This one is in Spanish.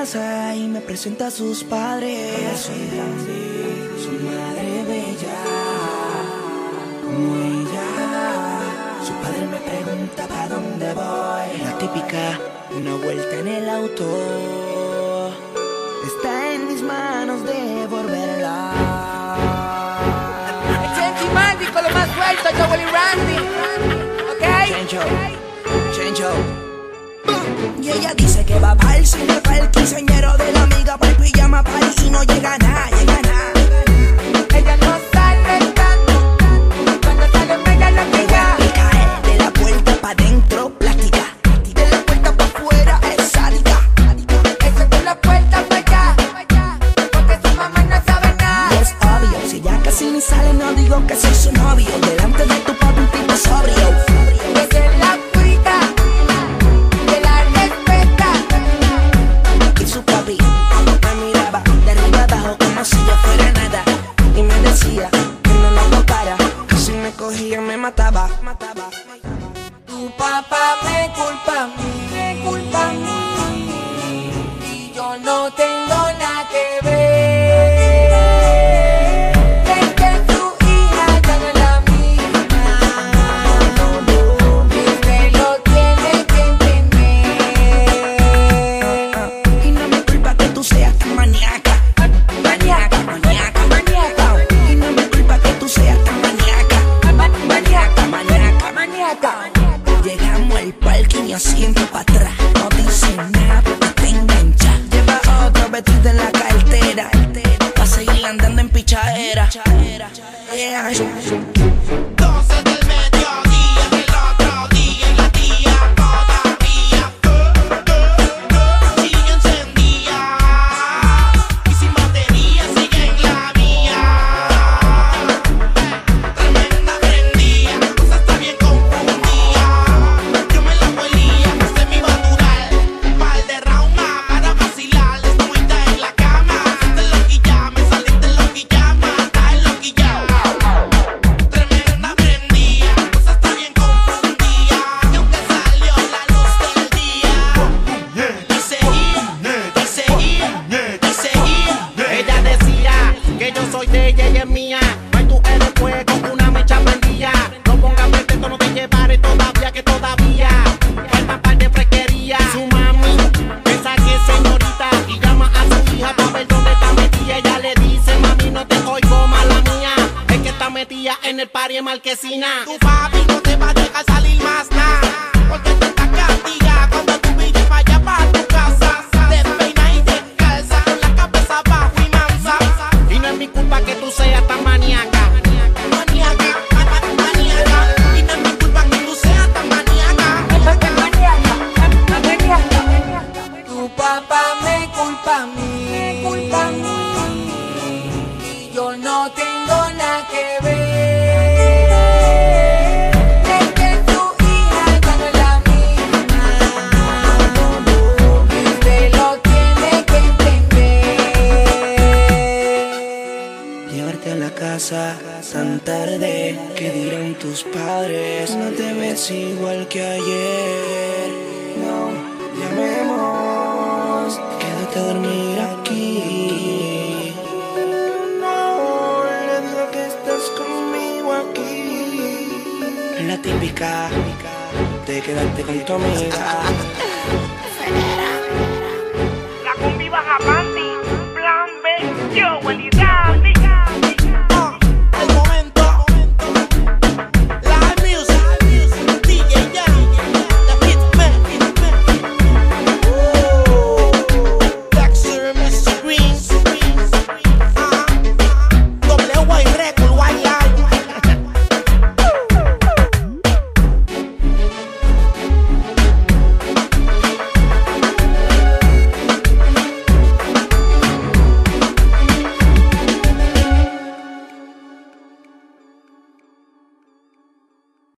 casa y me presenta a sus padres. Soy grande, su madre bella, como ella. Su padre me pregunta para dónde voy. La típica, una vuelta en el auto. Está en mis manos devolverla. El Mandy con lo más suelto, Joel y Randy. ¿Ok? Chencho, Chencho. Y ella dice que va para el cine, el quinceañero de la amiga, para el pijama party y no llega nada, llega nada. Ella no sale tanto. Cuando sale pega la ya. Y cae de la puerta para adentro, plástica. De la puerta para afuera es sádica. Eso de la puerta para allá. Porque su mamá no sabe Y nada. es obvio, si ella casi ni sale, no digo que soy su novio. Mataba. mataba. Tu papá me culpa a mí. Me culpa a mí. Y yo no tengo nada que ver. Y asiento para atrás. No dice nada está enganchada. Lleva otro vestido en la cartera. Pa' seguir andando en pichadera. Yeah. Mía. Ay, tú eres fuego, una mecha prendida. No pongas pretexto, no te llevaré todavía, que todavía falta par de fresquería. Su mami piensa que es señorita y llama a su hija para ver dónde está metida. Ella le dice, mami, no te oigo, mala mía. Es que está metida en el party en Marquesina. Tu papi no te va a dejar salir más nada. Porque te está castiga cuando tu vida vaya no tengo nada que ver. Es que tu hija ya no es la misma. Usted lo tiene que entender. Llevarte a la casa tan tarde, ¿qué dirán tus padres? No te ves igual que ayer. No, llamemos, quédate a Típica de quedarte con tu amiga.